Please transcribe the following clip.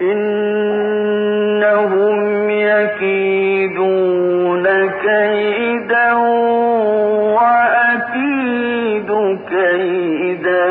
إنهم يكيدون كيدا وأكيد كيدا.